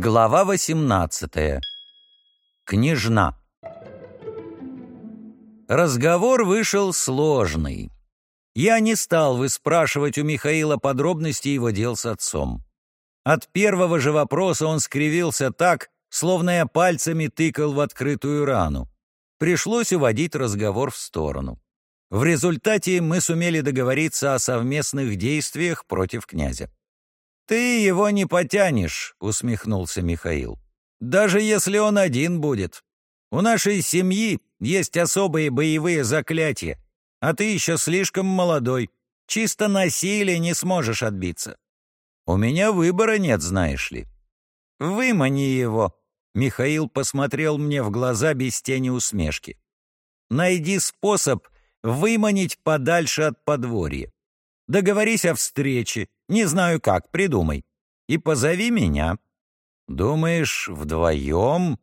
Глава 18. Княжна. Разговор вышел сложный. Я не стал выспрашивать у Михаила подробности его дел с отцом. От первого же вопроса он скривился так, словно я пальцами тыкал в открытую рану. Пришлось уводить разговор в сторону. В результате мы сумели договориться о совместных действиях против князя. «Ты его не потянешь», — усмехнулся Михаил. «Даже если он один будет. У нашей семьи есть особые боевые заклятия, а ты еще слишком молодой. Чисто насилие не сможешь отбиться. У меня выбора нет, знаешь ли». «Вымани его», — Михаил посмотрел мне в глаза без тени усмешки. «Найди способ выманить подальше от подворья. Договорись о встрече, не знаю как, придумай. И позови меня. Думаешь, вдвоем?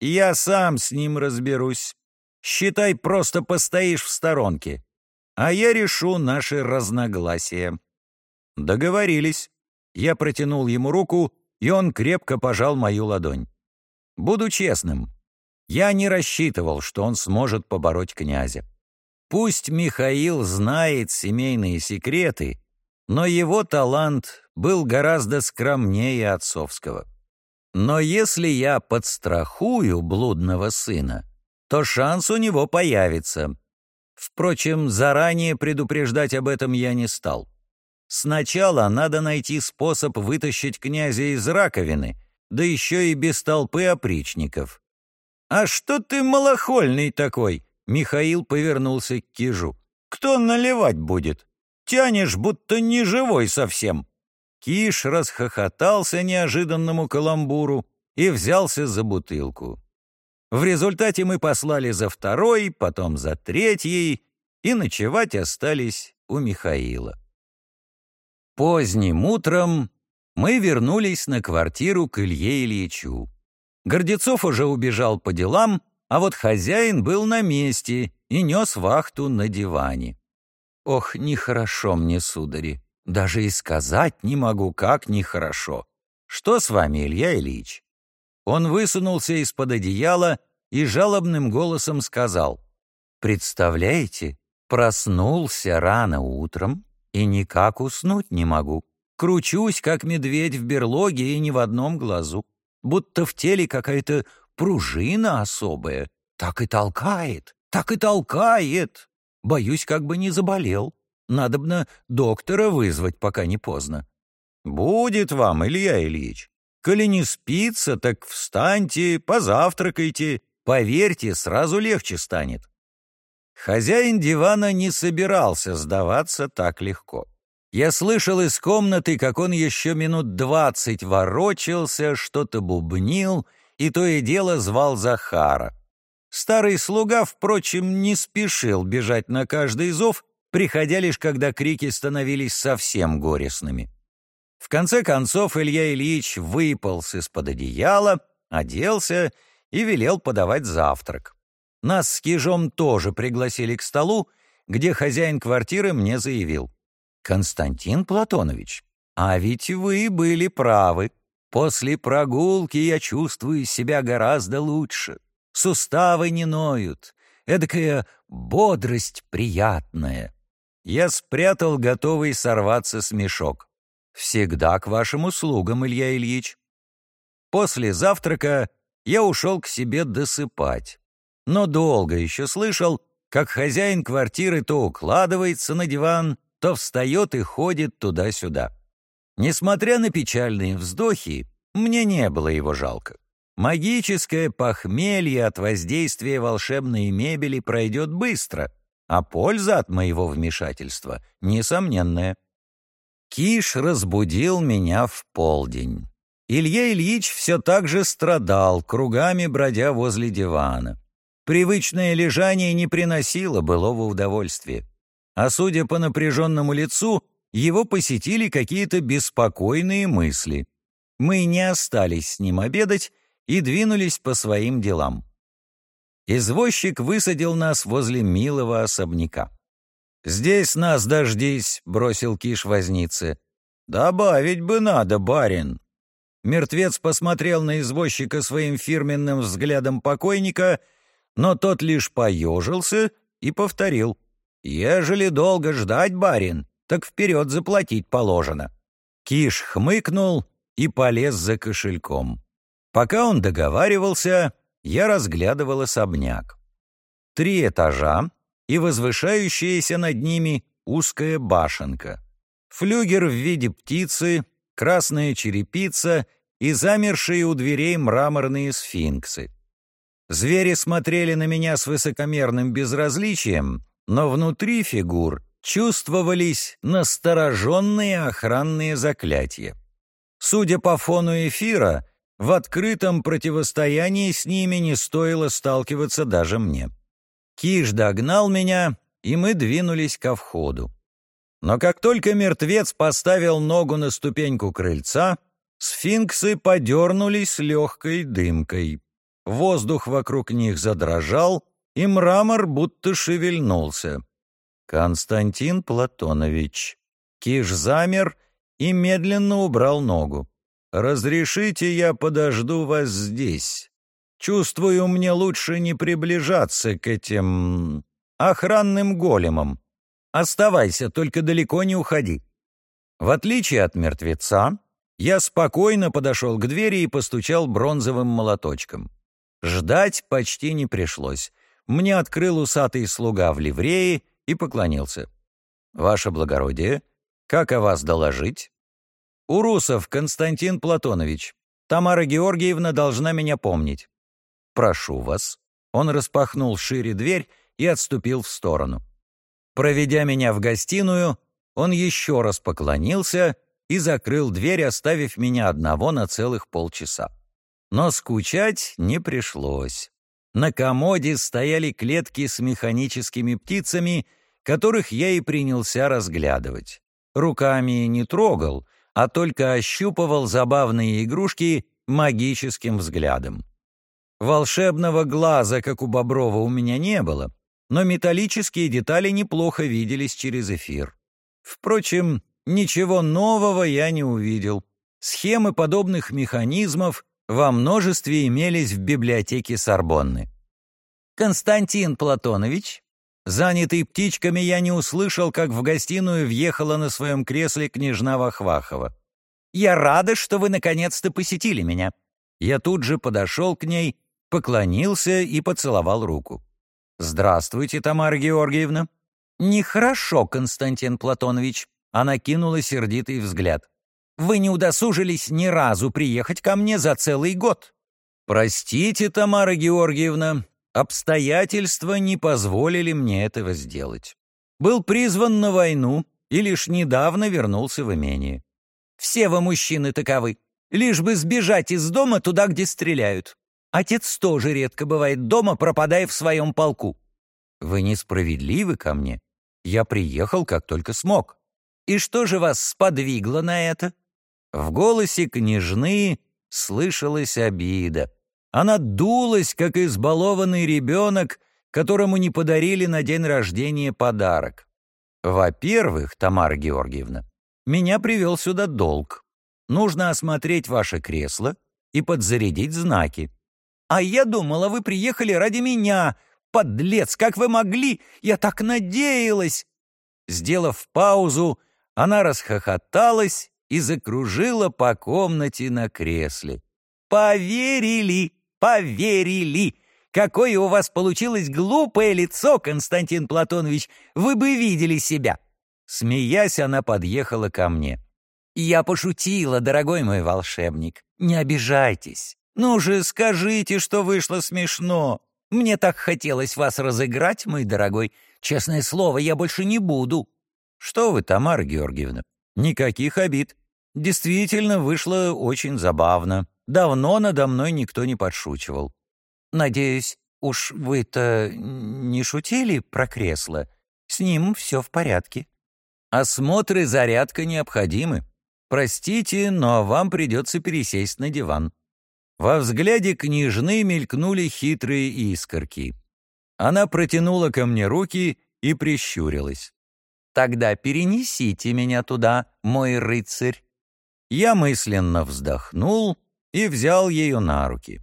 Я сам с ним разберусь. Считай, просто постоишь в сторонке. А я решу наши разногласия. Договорились. Я протянул ему руку, и он крепко пожал мою ладонь. Буду честным. Я не рассчитывал, что он сможет побороть князя. Пусть Михаил знает семейные секреты, но его талант был гораздо скромнее отцовского. Но если я подстрахую блудного сына, то шанс у него появится. Впрочем, заранее предупреждать об этом я не стал. Сначала надо найти способ вытащить князя из раковины, да еще и без толпы опричников. «А что ты малохольный такой?» Михаил повернулся к Кижу. «Кто наливать будет? Тянешь, будто не живой совсем». Киш расхохотался неожиданному каламбуру и взялся за бутылку. В результате мы послали за второй, потом за третьей, и ночевать остались у Михаила. Поздним утром мы вернулись на квартиру к Илье Ильичу. Гордецов уже убежал по делам, а вот хозяин был на месте и нес вахту на диване. Ох, нехорошо мне, судари, даже и сказать не могу, как нехорошо. Что с вами, Илья Ильич? Он высунулся из-под одеяла и жалобным голосом сказал, «Представляете, проснулся рано утром и никак уснуть не могу. Кручусь, как медведь в берлоге и ни в одном глазу, будто в теле какая-то пружина особая. Так и толкает, так и толкает. Боюсь, как бы не заболел. Надобно доктора вызвать, пока не поздно. Будет вам, Илья Ильич. Коли не спится, так встаньте, позавтракайте. Поверьте, сразу легче станет. Хозяин дивана не собирался сдаваться так легко. Я слышал из комнаты, как он еще минут двадцать ворочался, что-то бубнил — и то и дело звал Захара. Старый слуга, впрочем, не спешил бежать на каждый зов, приходя лишь когда крики становились совсем горестными. В конце концов Илья Ильич выполз из-под одеяла, оделся и велел подавать завтрак. Нас с Кижом тоже пригласили к столу, где хозяин квартиры мне заявил. «Константин Платонович, а ведь вы были правы. После прогулки я чувствую себя гораздо лучше. Суставы не ноют. Эдакая бодрость приятная. Я спрятал готовый сорваться смешок. Всегда к вашим услугам, Илья Ильич. После завтрака я ушел к себе досыпать. Но долго еще слышал, как хозяин квартиры то укладывается на диван, то встает и ходит туда-сюда. Несмотря на печальные вздохи, мне не было его жалко. Магическое похмелье от воздействия волшебной мебели пройдет быстро, а польза от моего вмешательства несомненная. Киш разбудил меня в полдень. Илья Ильич все так же страдал, кругами бродя возле дивана. Привычное лежание не приносило былого удовольствия. А судя по напряженному лицу, его посетили какие-то беспокойные мысли. Мы не остались с ним обедать и двинулись по своим делам. Извозчик высадил нас возле милого особняка. «Здесь нас дождись», — бросил Киш вознице. «Добавить бы надо, барин». Мертвец посмотрел на извозчика своим фирменным взглядом покойника, но тот лишь поежился и повторил. «Ежели долго ждать, барин, так вперед заплатить положено». Киш хмыкнул и полез за кошельком. Пока он договаривался, я разглядывал особняк. Три этажа и возвышающаяся над ними узкая башенка. Флюгер в виде птицы, красная черепица и замершие у дверей мраморные сфинксы. Звери смотрели на меня с высокомерным безразличием, но внутри фигур чувствовались настороженные охранные заклятия. Судя по фону эфира, в открытом противостоянии с ними не стоило сталкиваться даже мне. Киш догнал меня, и мы двинулись ко входу. Но как только мертвец поставил ногу на ступеньку крыльца, сфинксы подернулись легкой дымкой. Воздух вокруг них задрожал, и мрамор будто шевельнулся. «Константин Платонович». Киш замер и медленно убрал ногу. «Разрешите, я подожду вас здесь. Чувствую, мне лучше не приближаться к этим охранным големам. Оставайся, только далеко не уходи». В отличие от мертвеца, я спокойно подошел к двери и постучал бронзовым молоточком. Ждать почти не пришлось. Мне открыл усатый слуга в ливрее и поклонился. «Ваше благородие, как о вас доложить?» «Урусов Константин Платонович. Тамара Георгиевна должна меня помнить». «Прошу вас». Он распахнул шире дверь и отступил в сторону. Проведя меня в гостиную, он еще раз поклонился и закрыл дверь, оставив меня одного на целых полчаса. Но скучать не пришлось. На комоде стояли клетки с механическими птицами, которых я и принялся разглядывать. Руками не трогал, а только ощупывал забавные игрушки магическим взглядом. Волшебного глаза, как у Боброва, у меня не было, но металлические детали неплохо виделись через эфир. Впрочем, ничего нового я не увидел. Схемы подобных механизмов во множестве имелись в библиотеке Сорбонны. «Константин Платонович?» Занятый птичками, я не услышал, как в гостиную въехала на своем кресле княжна Вахвахова. «Я рада, что вы наконец-то посетили меня». Я тут же подошел к ней, поклонился и поцеловал руку. «Здравствуйте, Тамара Георгиевна». «Нехорошо, Константин Платонович», — она кинула сердитый взгляд. «Вы не удосужились ни разу приехать ко мне за целый год». «Простите, Тамара Георгиевна, обстоятельства не позволили мне этого сделать. Был призван на войну и лишь недавно вернулся в имение. Все вы мужчины таковы, лишь бы сбежать из дома туда, где стреляют. Отец тоже редко бывает дома, пропадая в своем полку. Вы несправедливы ко мне. Я приехал, как только смог. И что же вас сподвигло на это? В голосе княжны слышалась обида. Она дулась, как избалованный ребенок, которому не подарили на день рождения подарок. Во-первых, Тамара Георгиевна, меня привел сюда долг. Нужно осмотреть ваше кресло и подзарядить знаки. А я думала, вы приехали ради меня. Подлец, как вы могли? Я так надеялась!» Сделав паузу, она расхохоталась и закружила по комнате на кресле. «Поверили! Поверили! Какое у вас получилось глупое лицо, Константин Платонович! Вы бы видели себя!» Смеясь, она подъехала ко мне. «Я пошутила, дорогой мой волшебник. Не обижайтесь. «Ну же, скажите, что вышло смешно. Мне так хотелось вас разыграть, мой дорогой. Честное слово, я больше не буду». «Что вы, Тамара Георгиевна? Никаких обид. Действительно, вышло очень забавно. Давно надо мной никто не подшучивал. Надеюсь, уж вы-то не шутили про кресло? С ним все в порядке. Осмотр и зарядка необходимы. Простите, но вам придется пересесть на диван. Во взгляде княжны мелькнули хитрые искорки. Она протянула ко мне руки и прищурилась. «Тогда перенесите меня туда, мой рыцарь». Я мысленно вздохнул и взял ее на руки.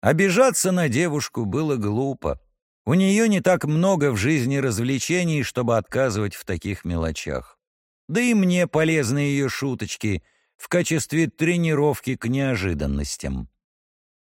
Обижаться на девушку было глупо. У нее не так много в жизни развлечений, чтобы отказывать в таких мелочах. Да и мне полезны ее шуточки в качестве тренировки к неожиданностям.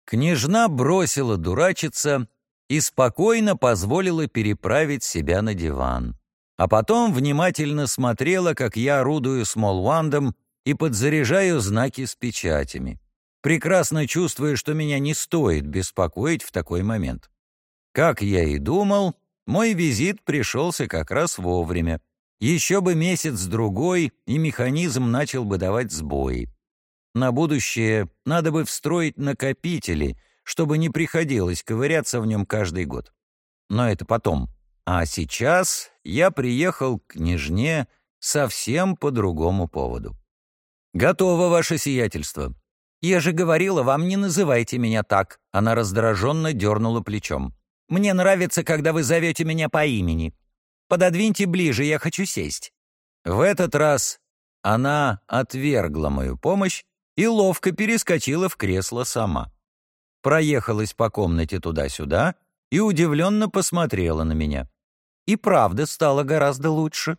Княжна бросила дурачиться и спокойно позволила переправить себя на диван. А потом внимательно смотрела, как я орудую смолвандом и подзаряжаю знаки с печатями, прекрасно чувствуя, что меня не стоит беспокоить в такой момент. Как я и думал, мой визит пришелся как раз вовремя. Еще бы месяц-другой, и механизм начал бы давать сбои. На будущее надо бы встроить накопители, чтобы не приходилось ковыряться в нем каждый год. Но это потом. А сейчас я приехал к княжне совсем по другому поводу. «Готово, ваше сиятельство». «Я же говорила, вам не называйте меня так», — она раздраженно дернула плечом. Мне нравится, когда вы зовете меня по имени. Пододвиньте ближе, я хочу сесть». В этот раз она отвергла мою помощь и ловко перескочила в кресло сама. Проехалась по комнате туда-сюда и удивленно посмотрела на меня. И правда стало гораздо лучше.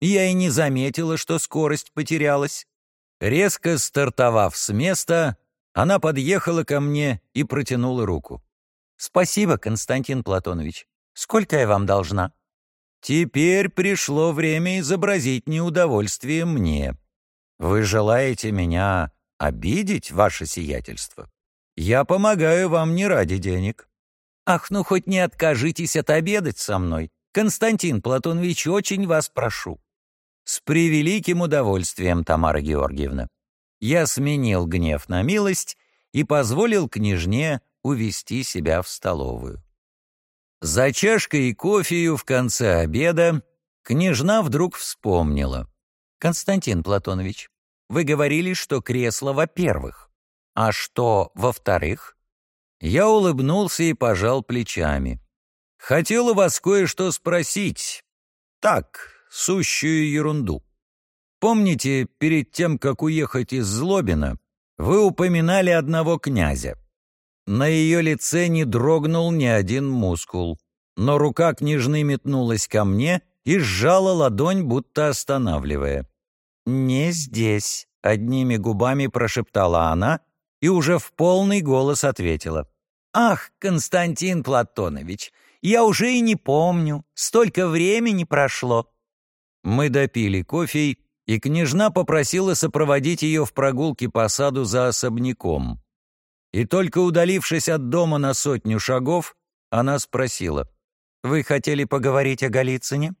Я и не заметила, что скорость потерялась. Резко стартовав с места, она подъехала ко мне и протянула руку. «Спасибо, Константин Платонович. Сколько я вам должна?» «Теперь пришло время изобразить неудовольствие мне. Вы желаете меня обидеть, ваше сиятельство? Я помогаю вам не ради денег». «Ах, ну хоть не откажитесь отобедать со мной. Константин Платонович, очень вас прошу». «С превеликим удовольствием, Тамара Георгиевна». Я сменил гнев на милость и позволил княжне увести себя в столовую. За чашкой кофею в конце обеда княжна вдруг вспомнила. «Константин Платонович, вы говорили, что кресло во-первых. А что во-вторых?» Я улыбнулся и пожал плечами. «Хотел у вас кое-что спросить. Так, сущую ерунду. Помните, перед тем, как уехать из Злобина, вы упоминали одного князя?» На ее лице не дрогнул ни один мускул, но рука княжны метнулась ко мне и сжала ладонь, будто останавливая. «Не здесь», — одними губами прошептала она и уже в полный голос ответила. «Ах, Константин Платонович, я уже и не помню, столько времени прошло». Мы допили кофе, и княжна попросила сопроводить ее в прогулке по саду за особняком. И только удалившись от дома на сотню шагов, она спросила, «Вы хотели поговорить о Голицыне?»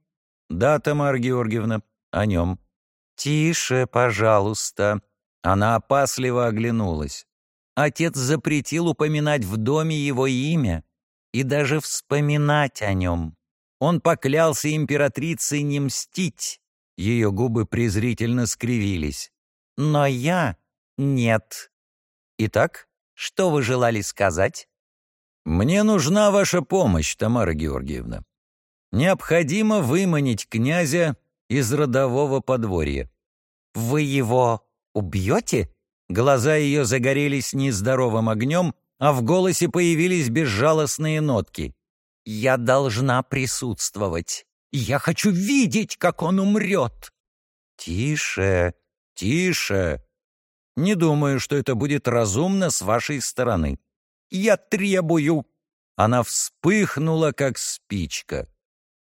«Да, Тамара Георгиевна, о нем». «Тише, пожалуйста». Она опасливо оглянулась. Отец запретил упоминать в доме его имя и даже вспоминать о нем. Он поклялся императрице не мстить. Ее губы презрительно скривились. Но я — нет. Итак, что вы желали сказать?» «Мне нужна ваша помощь, Тамара Георгиевна. Необходимо выманить князя из родового подворья». «Вы его убьете?» Глаза ее загорелись нездоровым огнем, а в голосе появились безжалостные нотки. «Я должна присутствовать. Я хочу видеть, как он умрет!» «Тише, тише!» Не думаю, что это будет разумно с вашей стороны. Я требую!» Она вспыхнула, как спичка.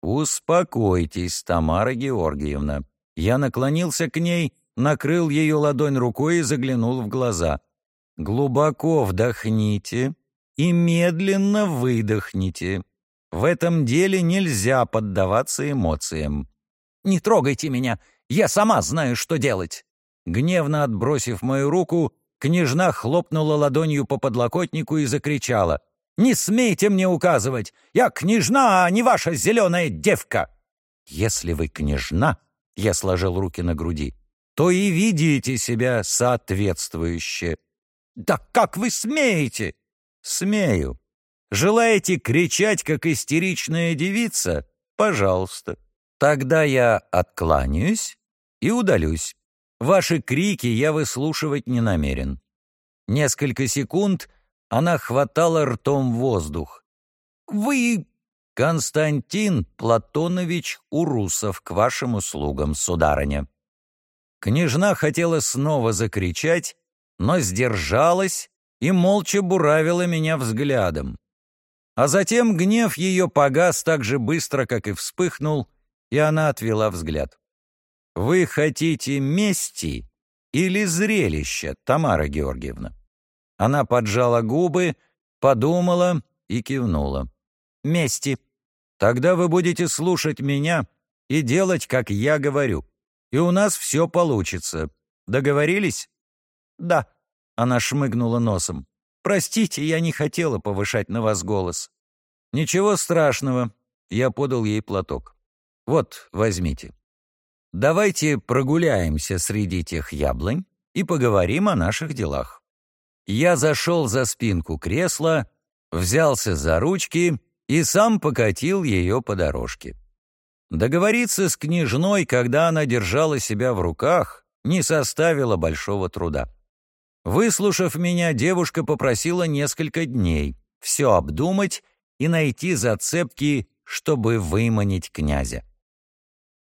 «Успокойтесь, Тамара Георгиевна». Я наклонился к ней, накрыл ее ладонь рукой и заглянул в глаза. «Глубоко вдохните и медленно выдохните. В этом деле нельзя поддаваться эмоциям». «Не трогайте меня, я сама знаю, что делать». Гневно отбросив мою руку, княжна хлопнула ладонью по подлокотнику и закричала. «Не смейте мне указывать! Я княжна, а не ваша зеленая девка!» «Если вы княжна», — я сложил руки на груди, «то и видите себя соответствующе». «Да как вы смеете?» «Смею. Желаете кричать, как истеричная девица? Пожалуйста. Тогда я откланяюсь и удалюсь. Ваши крики я выслушивать не намерен». Несколько секунд она хватала ртом воздух. «Вы...» «Константин Платонович Урусов, к вашим услугам, сударыня». Княжна хотела снова закричать, но сдержалась и молча буравила меня взглядом. А затем гнев ее погас так же быстро, как и вспыхнул, и она отвела взгляд. «Вы хотите мести или зрелища, Тамара Георгиевна?» Она поджала губы, подумала и кивнула. «Мести. Тогда вы будете слушать меня и делать, как я говорю. И у нас все получится. Договорились?» «Да», — она шмыгнула носом. «Простите, я не хотела повышать на вас голос». «Ничего страшного», — я подал ей платок. «Вот, возьмите. Давайте прогуляемся среди тех яблонь и поговорим о наших делах». Я зашел за спинку кресла, взялся за ручки и сам покатил ее по дорожке. Договориться с княжной, когда она держала себя в руках, не составило большого труда. Выслушав меня, девушка попросила несколько дней все обдумать и найти зацепки, чтобы выманить князя.